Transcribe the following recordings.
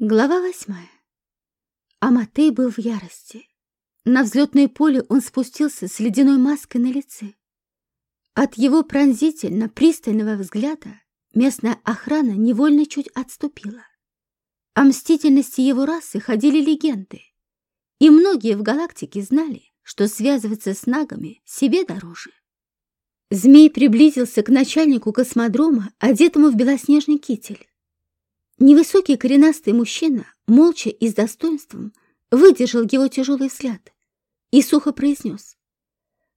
Глава восьмая. Аматей был в ярости. На взлетное поле он спустился с ледяной маской на лице. От его пронзительно пристального взгляда местная охрана невольно чуть отступила. О мстительности его расы ходили легенды, и многие в галактике знали, что связываться с нагами себе дороже. Змей приблизился к начальнику космодрома, одетому в белоснежный китель. Невысокий коренастый мужчина, молча и с достоинством, выдержал его тяжелый взгляд и сухо произнес.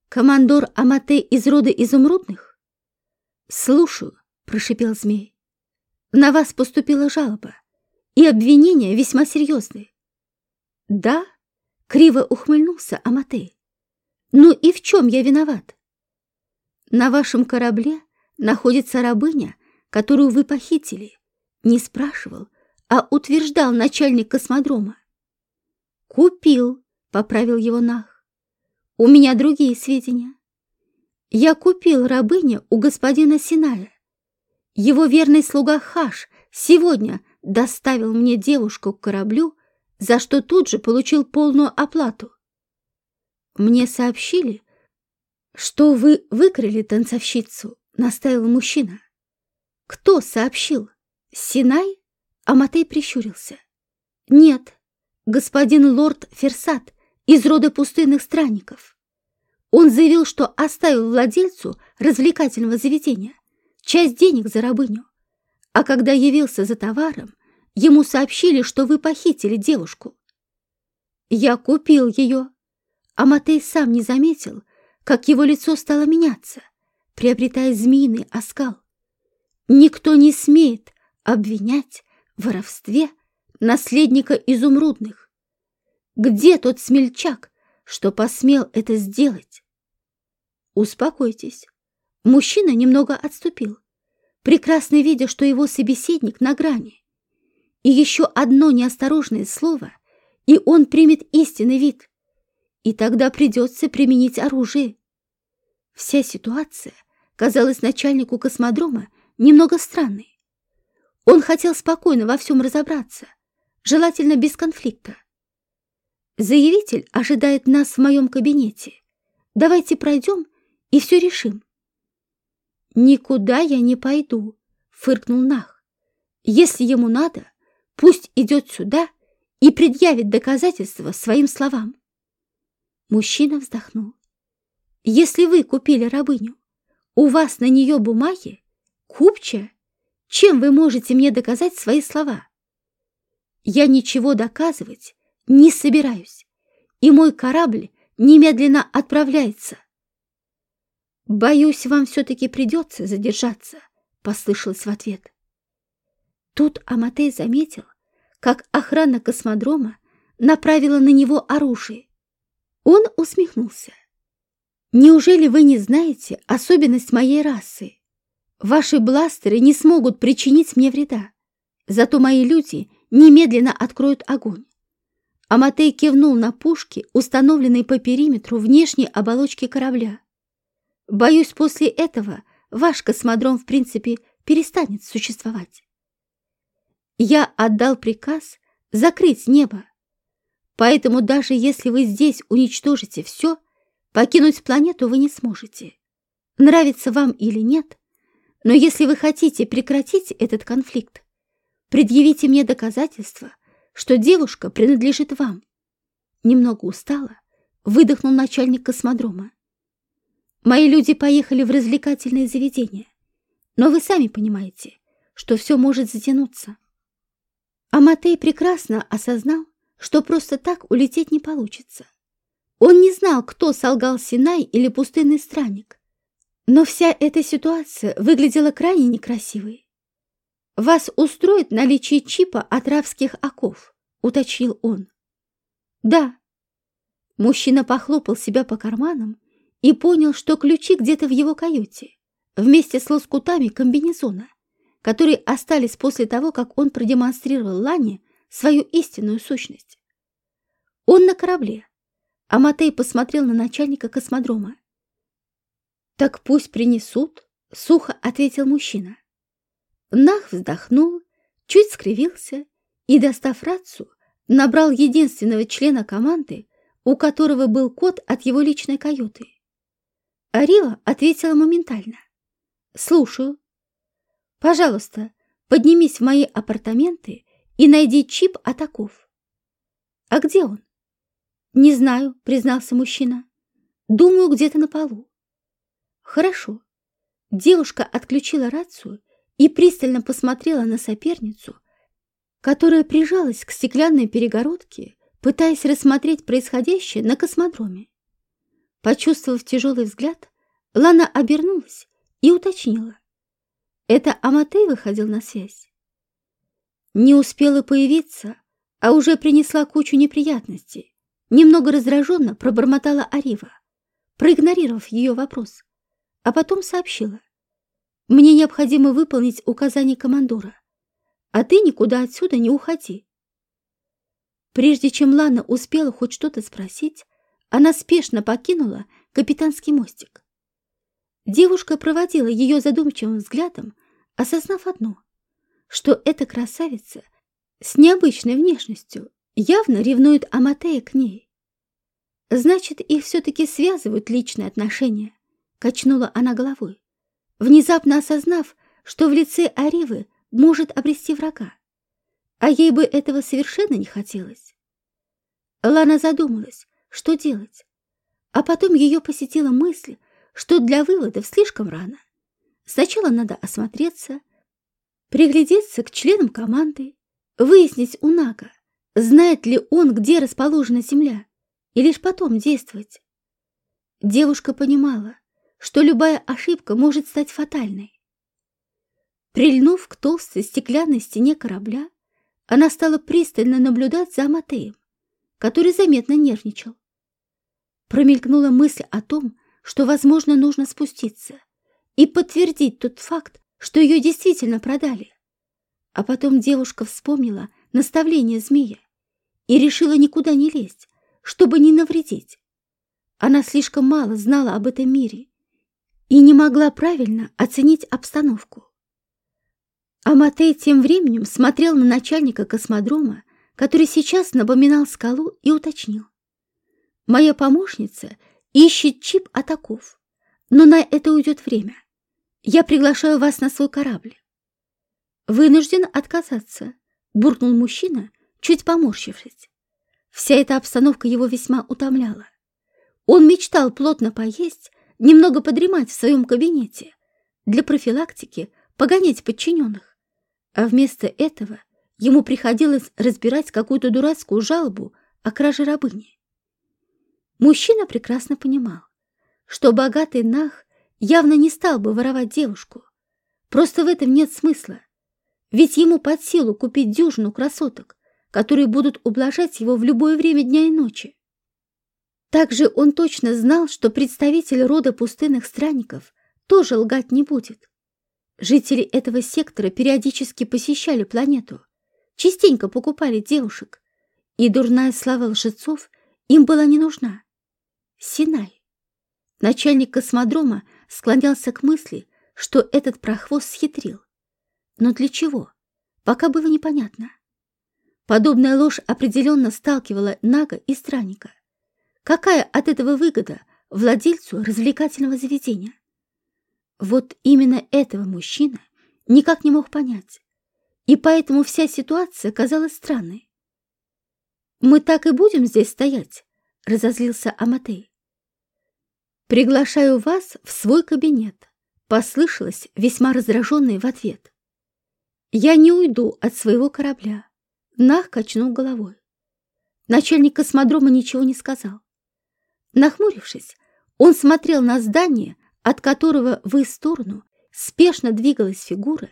«Командор Амате из рода изумрудных?» «Слушаю», — прошипел змей. «На вас поступила жалоба, и обвинения весьма серьезные». «Да?» — криво ухмыльнулся Амате. «Ну и в чем я виноват?» «На вашем корабле находится рабыня, которую вы похитили» Не спрашивал, а утверждал начальник космодрома. «Купил», — поправил его Нах. «У меня другие сведения. Я купил рабыню у господина Синая. Его верный слуга Хаш сегодня доставил мне девушку к кораблю, за что тут же получил полную оплату. Мне сообщили, что вы выкрали танцовщицу, настаивал мужчина. Кто сообщил? Синай? Аматей прищурился. Нет, господин лорд Ферсат из рода пустынных странников. Он заявил, что оставил владельцу развлекательного заведения часть денег за рабыню. А когда явился за товаром, ему сообщили, что вы похитили девушку. Я купил ее. Аматей сам не заметил, как его лицо стало меняться, приобретая змеиный оскал. Никто не смеет обвинять в воровстве наследника изумрудных. Где тот смельчак, что посмел это сделать? Успокойтесь. Мужчина немного отступил, прекрасно видя, что его собеседник на грани. И еще одно неосторожное слово, и он примет истинный вид. И тогда придется применить оружие. Вся ситуация казалась начальнику космодрома немного странной. Он хотел спокойно во всем разобраться, желательно без конфликта. Заявитель ожидает нас в моем кабинете. Давайте пройдем и все решим. Никуда я не пойду, фыркнул Нах. Если ему надо, пусть идет сюда и предъявит доказательства своим словам. Мужчина вздохнул. Если вы купили рабыню, у вас на нее бумаги, купчая чем вы можете мне доказать свои слова? Я ничего доказывать не собираюсь, и мой корабль немедленно отправляется. Боюсь, вам все-таки придется задержаться, послышалось в ответ. Тут Аматей заметил, как охрана космодрома направила на него оружие. Он усмехнулся. «Неужели вы не знаете особенность моей расы? Ваши бластеры не смогут причинить мне вреда. Зато мои люди немедленно откроют огонь. Аматей кивнул на пушки, установленные по периметру внешней оболочки корабля. Боюсь, после этого ваш космодром, в принципе, перестанет существовать. Я отдал приказ закрыть небо. Поэтому даже если вы здесь уничтожите все, покинуть планету вы не сможете. Нравится вам или нет, но если вы хотите прекратить этот конфликт, предъявите мне доказательства, что девушка принадлежит вам. Немного устала, выдохнул начальник космодрома. Мои люди поехали в развлекательное заведение, но вы сами понимаете, что все может затянуться. Аматей прекрасно осознал, что просто так улететь не получится. Он не знал, кто солгал Синай или пустынный странник, но вся эта ситуация выглядела крайне некрасивой. «Вас устроит наличие чипа от рабских оков», — уточнил он. «Да». Мужчина похлопал себя по карманам и понял, что ключи где-то в его каюте, вместе с лоскутами комбинезона, которые остались после того, как он продемонстрировал Лане свою истинную сущность. Он на корабле, а Матей посмотрел на начальника космодрома. «Так пусть принесут», — сухо ответил мужчина. Нах вздохнул, чуть скривился и, достав рацию, набрал единственного члена команды, у которого был код от его личной каюты. Арива ответила моментально. «Слушаю. Пожалуйста, поднимись в мои апартаменты и найди чип атаков». «А где он?» «Не знаю», — признался мужчина. «Думаю, где-то на полу». «Хорошо». Девушка отключила рацию и пристально посмотрела на соперницу, которая прижалась к стеклянной перегородке, пытаясь рассмотреть происходящее на космодроме. Почувствовав тяжелый взгляд, Лана обернулась и уточнила. Это Аматей выходил на связь? Не успела появиться, а уже принесла кучу неприятностей. Немного раздраженно пробормотала Арива, проигнорировав ее вопрос, а потом сообщила. Мне необходимо выполнить указание командора, а ты никуда отсюда не уходи. Прежде чем Лана успела хоть что-то спросить, она спешно покинула капитанский мостик. Девушка проводила ее задумчивым взглядом, осознав одно, что эта красавица с необычной внешностью явно ревнует Аматея к ней. Значит, их все-таки связывают личные отношения, качнула она головой, внезапно осознав, что в лице Аривы может обрести врага а ей бы этого совершенно не хотелось. Лана задумалась, что делать, а потом ее посетила мысль, что для выводов слишком рано. Сначала надо осмотреться, приглядеться к членам команды, выяснить у Нага, знает ли он, где расположена земля, и лишь потом действовать. Девушка понимала, что любая ошибка может стать фатальной. Прильнув к толстой стеклянной стене корабля, она стала пристально наблюдать за Матеем, который заметно нервничал. Промелькнула мысль о том, что, возможно, нужно спуститься и подтвердить тот факт, что ее действительно продали. А потом девушка вспомнила наставление змея и решила никуда не лезть, чтобы не навредить. Она слишком мало знала об этом мире и не могла правильно оценить обстановку. А тем временем смотрел на начальника космодрома, который сейчас напоминал скалу и уточнил. «Моя помощница ищет чип атаков, но на это уйдет время. Я приглашаю вас на свой корабль». «Вынужден отказаться», — буркнул мужчина, чуть поморщившись. Вся эта обстановка его весьма утомляла. Он мечтал плотно поесть, немного подремать в своем кабинете, для профилактики погонять подчиненных. А вместо этого ему приходилось разбирать какую-то дурацкую жалобу о краже рабыни. Мужчина прекрасно понимал, что богатый Нах явно не стал бы воровать девушку. Просто в этом нет смысла, ведь ему под силу купить дюжину красоток, которые будут ублажать его в любое время дня и ночи. Также он точно знал, что представитель рода пустынных странников тоже лгать не будет. Жители этого сектора периодически посещали планету, частенько покупали девушек, и дурная слава лжецов им была не нужна. Синай. Начальник космодрома склонялся к мысли, что этот прохвост схитрил. Но для чего? Пока было непонятно. Подобная ложь определенно сталкивала Нага и Странника. Какая от этого выгода владельцу развлекательного заведения? Вот именно этого мужчина никак не мог понять, и поэтому вся ситуация казалась странной. «Мы так и будем здесь стоять», — разозлился Аматей. «Приглашаю вас в свой кабинет», — послышалось весьма раздраженное в ответ. «Я не уйду от своего корабля», — Нах качнул головой. Начальник космодрома ничего не сказал. Нахмурившись, он смотрел на здание, от которого в их сторону спешно двигалась фигура,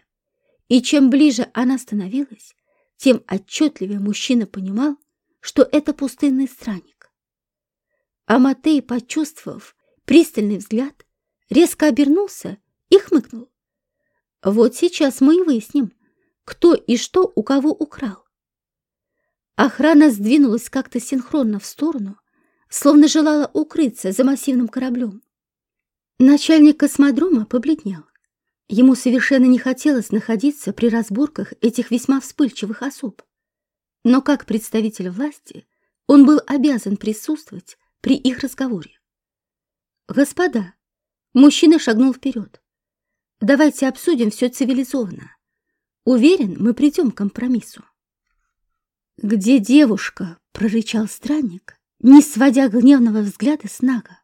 и чем ближе она становилась, тем отчетливее мужчина понимал, что это пустынный странник. А Матей, почувствовав пристальный взгляд, резко обернулся и хмыкнул. Вот сейчас мы и выясним, кто и что у кого украл. Охрана сдвинулась как-то синхронно в сторону, словно желала укрыться за массивным кораблем. Начальник космодрома побледнел. Ему совершенно не хотелось находиться при разборках этих весьма вспыльчивых особ. Но как представитель власти он был обязан присутствовать при их разговоре. «Господа!» Мужчина шагнул вперед. «Давайте обсудим все цивилизованно. Уверен, мы придем к компромиссу». «Где девушка?» — прорычал странник, не сводя гневного взгляда с Нага.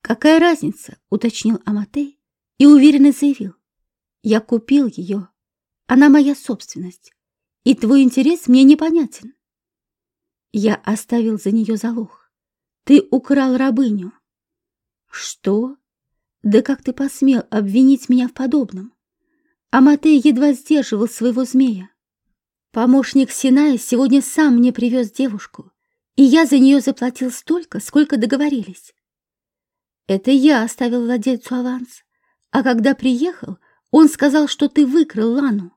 «Какая разница?» — уточнил Аматей и уверенно заявил. «Я купил ее. Она моя собственность, и твой интерес мне непонятен. Я оставил за нее залог. Ты украл рабыню. Что? Да как ты посмел обвинить меня в подобном? Аматей едва сдерживал своего змея. Помощник Синая сегодня сам мне привез девушку, и я за нее заплатил столько, сколько договорились. Это я оставил владельцу аванс, а когда приехал, он сказал, что ты выкрал Лану.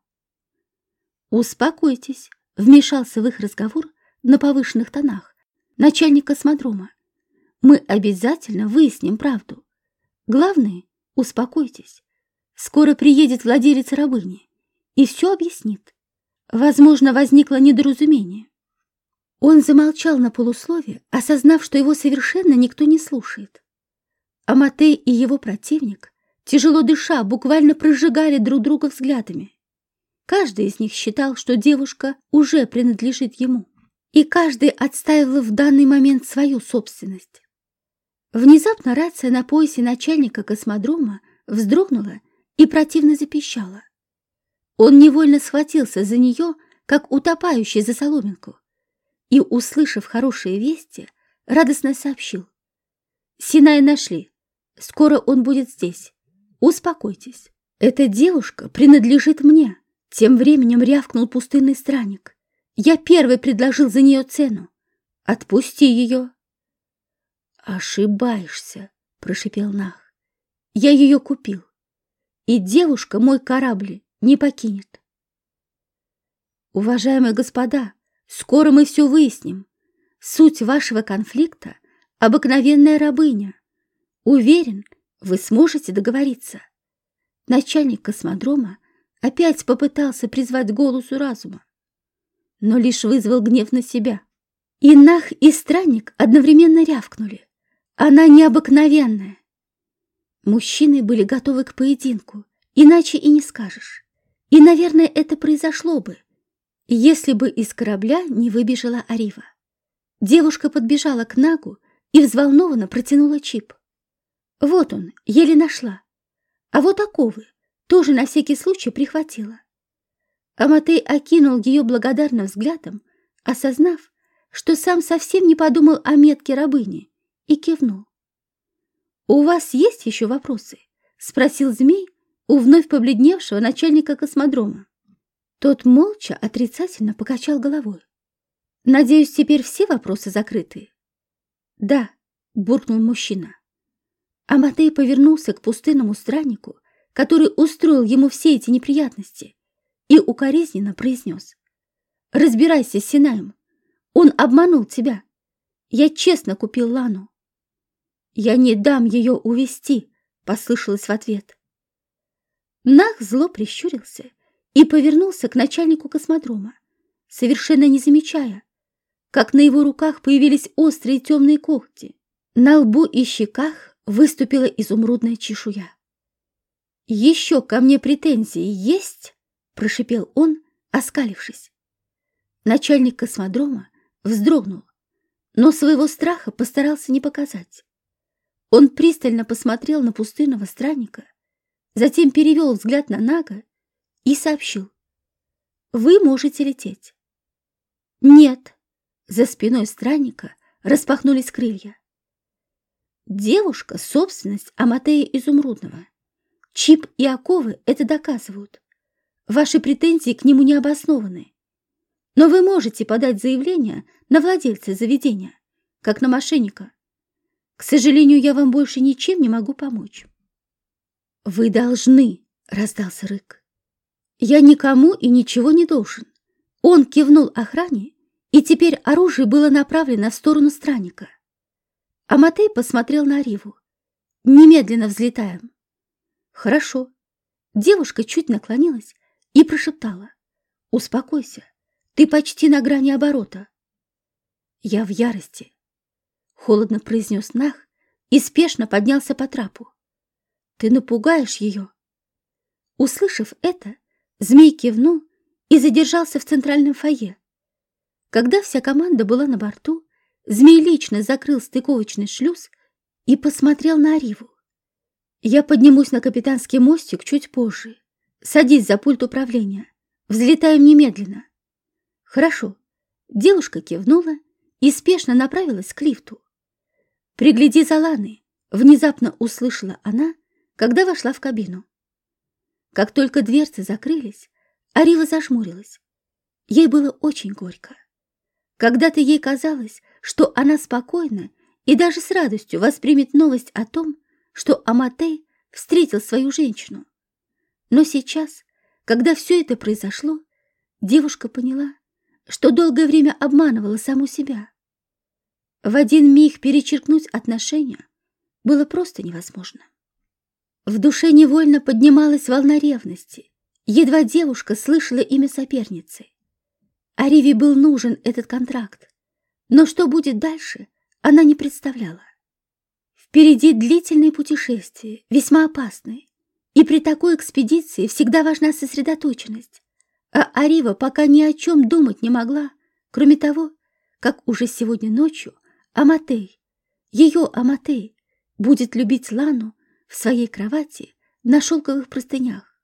Успокойтесь, вмешался в их разговор на повышенных тонах, начальник космодрома. Мы обязательно выясним правду. Главное, успокойтесь. Скоро приедет владелец рабыни и все объяснит. Возможно, возникло недоразумение. Он замолчал на полуслове, осознав, что его совершенно никто не слушает. Аматей и его противник, тяжело дыша, буквально прожигали друг друга взглядами. Каждый из них считал, что девушка уже принадлежит ему и каждый отстаивал в данный момент свою собственность. Внезапно рация на поясе начальника космодрома вздрогнула и противно запищала. Он невольно схватился за нее, как утопающий за соломинку, и, услышав хорошие вести, радостно сообщил. «Синай нашли. Скоро он будет здесь. Успокойтесь. Эта девушка принадлежит мне», — тем временем рявкнул пустынный странник. Я первый предложил за нее цену. Отпусти ее. Ошибаешься, прошипел Нах. Я ее купил. И девушка мой корабль не покинет. Уважаемые господа, скоро мы все выясним. Суть вашего конфликта — обыкновенная рабыня. Уверен, вы сможете договориться. Начальник космодрома опять попытался призвать голосу разума но лишь вызвал гнев на себя. И Нах, и Странник одновременно рявкнули. Она необыкновенная. Мужчины были готовы к поединку, иначе и не скажешь. И, наверное, это произошло бы, если бы из корабля не выбежала Арива. Девушка подбежала к Нагу и взволнованно протянула чип. Вот он, еле нашла. А вот оковы тоже на всякий случай прихватила. Аматей окинул ее благодарным взглядом, осознав, что сам совсем не подумал о метке рабыни, и кивнул. «У вас есть еще вопросы?» — спросил змей у вновь побледневшего начальника космодрома. Тот молча отрицательно покачал головой. «Надеюсь, теперь все вопросы закрыты?» «Да», — буркнул мужчина. Аматей повернулся к пустынному страннику, который устроил ему все эти неприятности, и укоризненно произнес. «Разбирайся с Синаем. Он обманул тебя. Я честно купил Лану». «Я не дам ее увести», — послышалось в ответ. Нах зло прищурился и повернулся к начальнику космодрома, совершенно не замечая, как на его руках появились острые темные когти. На лбу и щеках выступила изумрудная чешуя. «Еще ко мне претензии есть?» прошипел он, оскалившись. Начальник космодрома вздрогнул, но своего страха постарался не показать. Он пристально посмотрел на пустынного странника, затем перевел взгляд на Нага и сообщил. «Вы можете лететь». «Нет», — за спиной странника распахнулись крылья. Девушка — собственность Аматея Изумрудного. Чип и оковы это доказывают. Ваши претензии к нему не обоснованы. Но вы можете подать заявление на владельца заведения, как на мошенника. К сожалению, я вам больше ничем не могу помочь. Вы должны, раздался рык. Я никому и ничего не должен. Он кивнул охране, и теперь оружие было направлено в сторону странника. Аматей посмотрел на Риву. Немедленно взлетаем. Хорошо. Девушка чуть наклонилась и прошептала. «Успокойся. Ты почти на грани оборота. Я в ярости. Холодно произнес Нах и спешно поднялся по трапу. Ты напугаешь ее. Услышав это, змей кивнул и задержался в центральном фойе. Когда вся команда была на борту, змей лично закрыл стыковочный шлюз и посмотрел на Ариву. «Я поднимусь на капитанский мостик чуть позже. Садись за пульт управления. Взлетаем немедленно». «Хорошо». Девушка кивнула и спешно направилась к лифту. «Пригляди за Ланой», — внезапно услышала она, когда вошла в кабину. Как только дверцы закрылись, Арива зажмурилась. Ей было очень горько. Когда-то ей казалось, что она спокойна и даже с радостью воспримет новость о том, что Аматей встретил свою женщину. Но сейчас, когда все это произошло, девушка поняла, что долгое время обманывала саму себя. В один миг перечеркнуть отношения было просто невозможно. В душе невольно поднималась волна ревности. Едва девушка слышала имя соперницы. Ариве был нужен этот контракт, но что будет дальше, она не представляла. Впереди длительные путешествия, весьма опасные, и при такой экспедиции всегда важна сосредоточенность. А Арива пока ни о чем думать не могла, кроме того, как уже сегодня ночью Аматей, ее Аматей, будет любить Лану в своей кровати на шелковых простынях.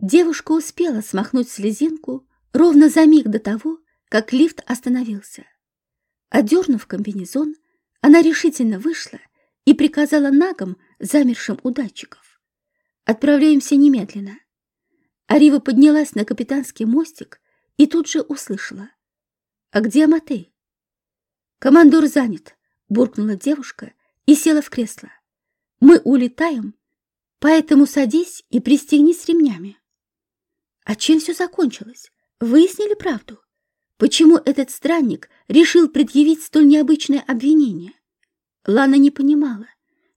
Девушка успела смахнуть слезинку ровно за миг до того, как лифт остановился. Одернув комбинезон, она решительно вышла и приказала нагам, замершим у датчиков. «Отправляемся немедленно». Арива поднялась на капитанский мостик и тут же услышала. «А где Аматей?» «Командор занят», — буркнула девушка и села в кресло. «Мы улетаем, поэтому садись и пристегнись ремнями». А чем все закончилось? Выяснили правду? Почему этот странник решил предъявить столь необычное обвинение? Лана не понимала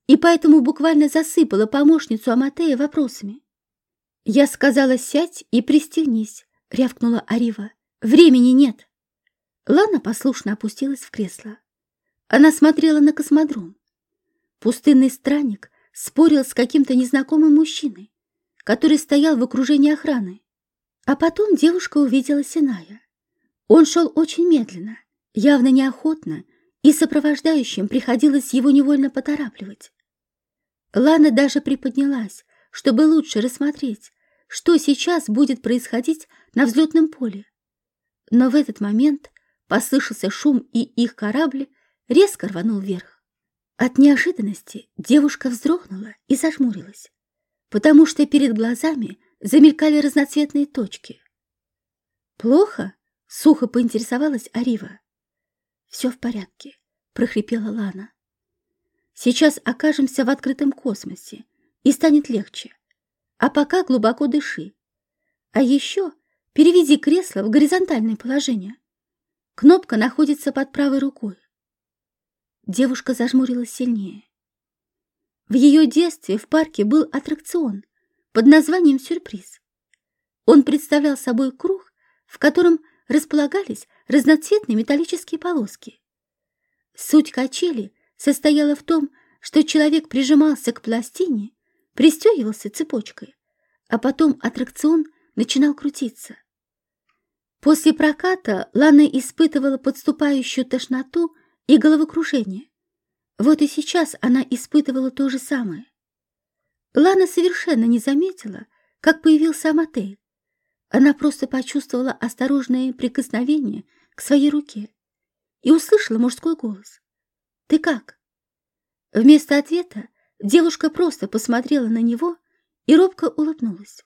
и поэтому буквально засыпала помощницу Аматея вопросами. «Я сказала, сядь и пристегнись», — рявкнула Арива. «Времени нет». Лана послушно опустилась в кресло. Она смотрела на космодром. Пустынный странник спорил с каким-то незнакомым мужчиной, который стоял в окружении охраны. А потом девушка увидела Синая. Он шел очень медленно, явно неохотно, и сопровождающим приходилось его невольно поторапливать. Лана даже приподнялась, чтобы лучше рассмотреть, что сейчас будет происходить на взлетном поле. Но в этот момент послышался шум, и их корабль резко рванул вверх. От неожиданности девушка вздрогнула и зажмурилась, потому что перед глазами замелькали разноцветные точки. «Плохо?» — сухо поинтересовалась Арива. «Все в порядке», — прохрипела Лана. «Сейчас окажемся в открытом космосе, и станет легче. А пока глубоко дыши. А еще переведи кресло в горизонтальное положение. Кнопка находится под правой рукой. Девушка зажмурилась сильнее. В ее детстве в парке был аттракцион под названием «Сюрприз». Он представлял собой круг, в котором располагались разноцветные металлические полоски. Суть качели состояла в том, что человек прижимался к пластине, пристегивался цепочкой, а потом аттракцион начинал крутиться. После проката Лана испытывала подступающую тошноту и головокружение. Вот и сейчас она испытывала то же самое. Лана совершенно не заметила, как появился Аматей. Она просто почувствовала осторожное прикосновение к своей руке и услышала мужской голос. «Ты как?» Вместо ответа девушка просто посмотрела на него и робко улыбнулась.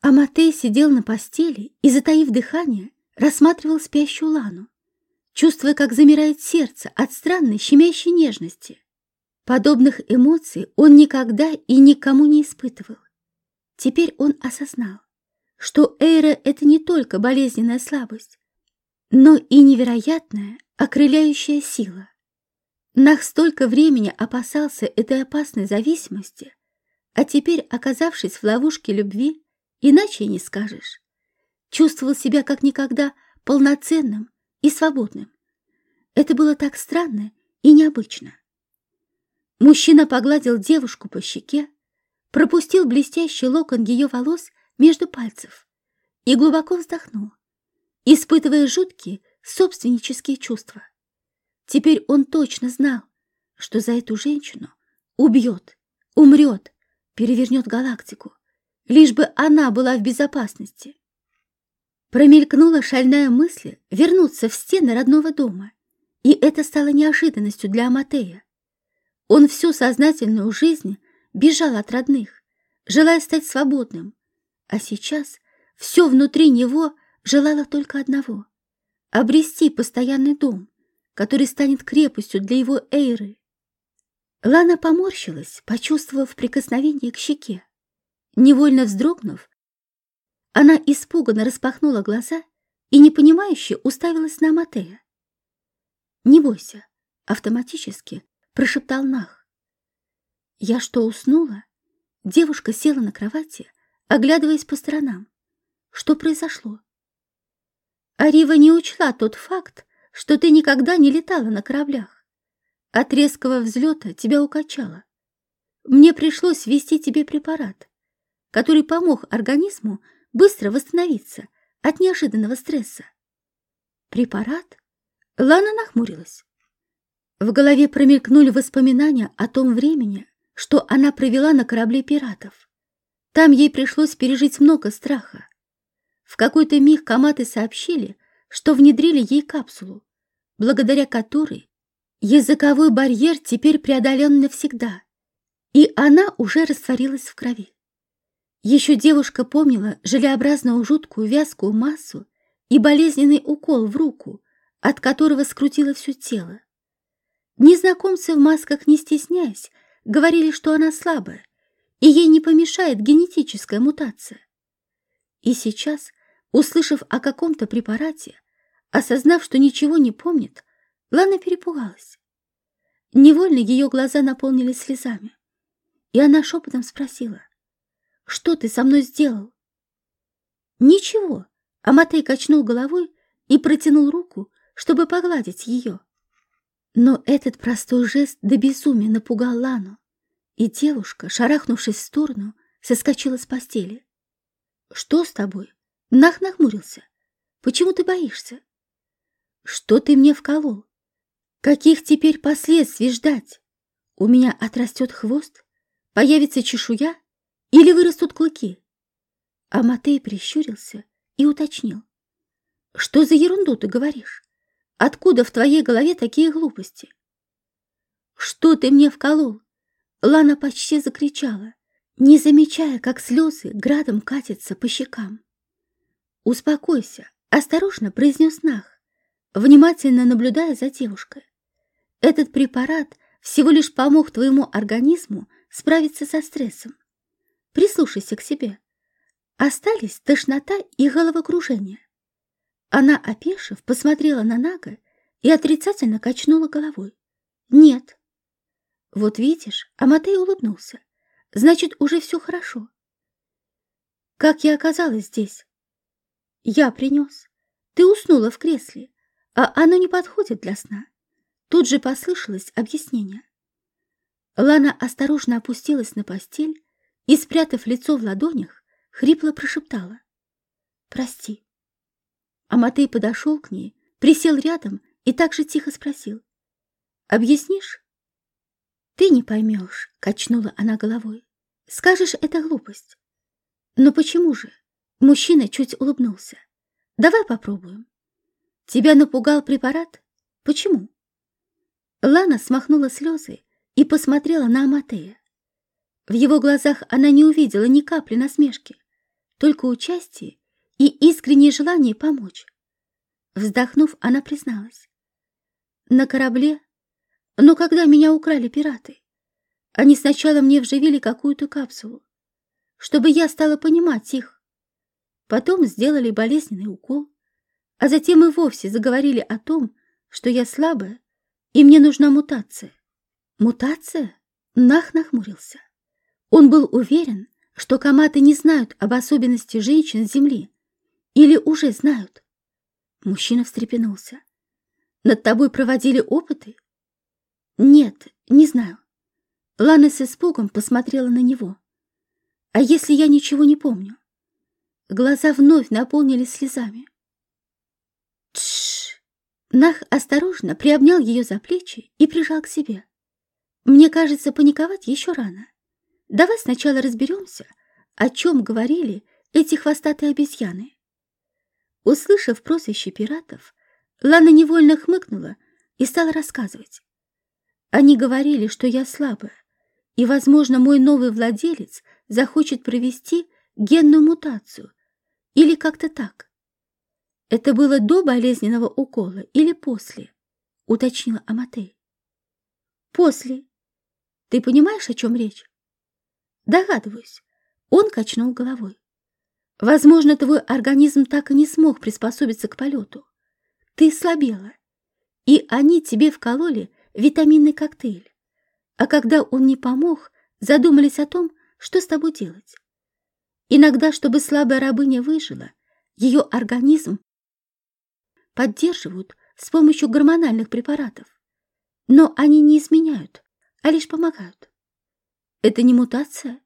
Аматей сидел на постели и, затаив дыхание, рассматривал спящую Лану, чувствуя, как замирает сердце от странной щемящей нежности. Подобных эмоций он никогда и никому не испытывал. Теперь он осознал, что Эйра — это не только болезненная слабость, но и невероятная окрыляющая сила. Нах столько времени опасался этой опасной зависимости, а теперь, оказавшись в ловушке любви, иначе и не скажешь. чувствовал себя как никогда полноценным и свободным. Это было так странно и необычно. Мужчина погладил девушку по щеке, пропустил блестящий локон ее волос между пальцев и глубоко вздохнул, испытывая жуткие собственнические чувства. Теперь он точно знал, что за эту женщину убьет, умрет, перевернет галактику, лишь бы она была в безопасности. Промелькнула шальная мысль вернуться в стены родного дома, и это стало неожиданностью для Аматея. Он всю сознательную жизнь бежал от родных, желая стать свободным, а сейчас все внутри него желало только одного — обрести постоянный дом, который станет крепостью для его Эйры. Лана поморщилась, почувствовав прикосновение к щеке. Невольно вздрогнув, она испуганно распахнула глаза и непонимающе уставилась на Матея. «Не бойся», — автоматически прошептал Нах. «Я что, уснула?» Девушка села на кровати, оглядываясь по сторонам. Что произошло? Арива не учла тот факт, что ты никогда не летала на кораблях. От резкого взлета тебя укачало. Мне пришлось ввести тебе препарат, который помог организму быстро восстановиться от неожиданного стресса. Препарат? Лана нахмурилась. В голове промелькнули воспоминания о том времени, что она провела на корабле пиратов. Там ей пришлось пережить много страха. В какой-то миг коматы сообщили, что внедрили ей капсулу, благодаря которой языковой барьер теперь преодолен навсегда, и она уже растворилась в крови. Еще девушка помнила желеобразную жуткую вязкую массу и болезненный укол в руку, от которого скрутило все тело. Незнакомцы в масках, не стесняясь, говорили, что она слабая, и ей не помешает генетическая мутация. И сейчас, услышав о каком-то препарате, осознав, что ничего не помнит, Лана перепугалась. Невольно ее глаза наполнились слезами, и она шепотом спросила, что ты со мной сделал?» «Ничего», — Аматей качнул головой и протянул руку, чтобы погладить ее. Но этот простой жест до безумия напугал Лану, и девушка, шарахнувшись в сторону, соскочила с постели. «Что с тобой?» Нах нахмурился. «Почему ты боишься?» «Что ты мне вколол? Каких теперь последствий ждать? У меня отрастет хвост? Появится чешуя?» Или вырастут клыки?» А Матей прищурился и уточнил. «Что за ерунду ты говоришь? Откуда в твоей голове такие глупости?» «Что ты мне вколол?» Лана почти закричала, не замечая, как слезы градом катятся по щекам. «Успокойся», — осторожно произнес Нах, внимательно наблюдая за девушкой. «Этот препарат всего лишь помог твоему организму справиться со стрессом. Прислушайся к себе. Остались тошнота и головокружение. Она, опешив, посмотрела на Нага и отрицательно качнула головой. Нет. Вот видишь, Аматей улыбнулся. Значит, уже все хорошо. Как я оказалась здесь? Я принес. Ты уснула в кресле, а оно не подходит для сна. Тут же послышалось объяснение. Лана осторожно опустилась на постель и, спрятав лицо в ладонях, хрипло прошептала «Прости». А Матей подошел к ней, присел рядом и так же тихо спросил «Объяснишь?» «Ты не поймешь», — качнула она головой. «Скажешь, это глупость». «Но почему же?» Мужчина чуть улыбнулся. «Давай попробуем». «Тебя напугал препарат? Почему?» Лана смахнула слезы и посмотрела на Аматея. В его глазах она не увидела ни капли насмешки, только участие и искреннее желание помочь. Вздохнув, она призналась. На корабле, но когда меня украли пираты, они сначала мне вживили какую-то капсулу, чтобы я стала понимать их. Потом сделали болезненный укол, а затем и вовсе заговорили о том, что я слабая, и мне нужна мутация. Мутация? Нах нахмурился. Он был уверен, что коматы не знают об особенности женщин Земли Или уже знают? Мужчина встрепенулся. Над тобой проводили опыты? Нет, не знаю. Лана с испугом посмотрела на него. А если я ничего не помню? Глаза вновь наполнились слезами. Тш! Нах осторожно приобнял ее за плечи и прижал к себе. Мне кажется, паниковать еще рано. Давай сначала разберемся, о чем говорили эти хвостатые обезьяны. Услышав прозвище пиратов, Лана невольно хмыкнула и стала рассказывать. Они говорили, что я слабая, и, возможно, мой новый владелец захочет провести генную мутацию или как-то так. Это было до болезненного укола или после, уточнила Аматей. После. Ты понимаешь, о чем речь? Догадываюсь. Он качнул головой. Возможно, твой организм так и не смог приспособиться к полету. Ты слабела, и они тебе вкололи витаминный коктейль. А когда он не помог, задумались о том, что с тобой делать. Иногда, чтобы слабая рабыня выжила, ее организм поддерживают с помощью гормональных препаратов. Но они не изменяют, а лишь помогают. Это не мутация?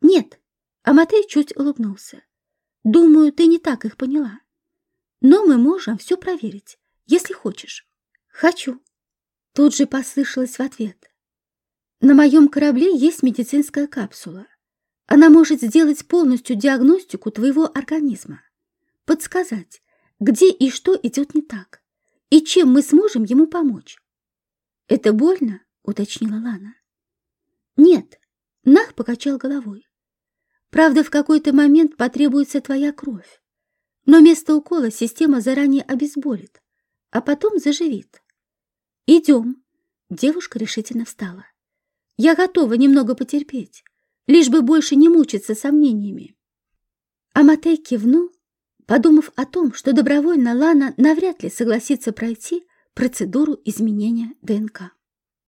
Нет, Аматей чуть улыбнулся. Думаю, ты не так их поняла. Но мы можем все проверить, если хочешь. Хочу. Тут же послышалось в ответ. На моем корабле есть медицинская капсула. Она может сделать полностью диагностику твоего организма. Подсказать, где и что идет не так, и чем мы сможем ему помочь. «Это больно?» — уточнила Лана. «Нет», — Нах покачал головой. «Правда, в какой-то момент потребуется твоя кровь, но место укола система заранее обезболит, а потом заживит. Идем». Девушка решительно встала. Я готова немного потерпеть, лишь бы больше не мучиться сомнениями. Аматей кивнул, подумав о том, что добровольно Лана навряд ли согласится пройти процедуру изменения ДНК.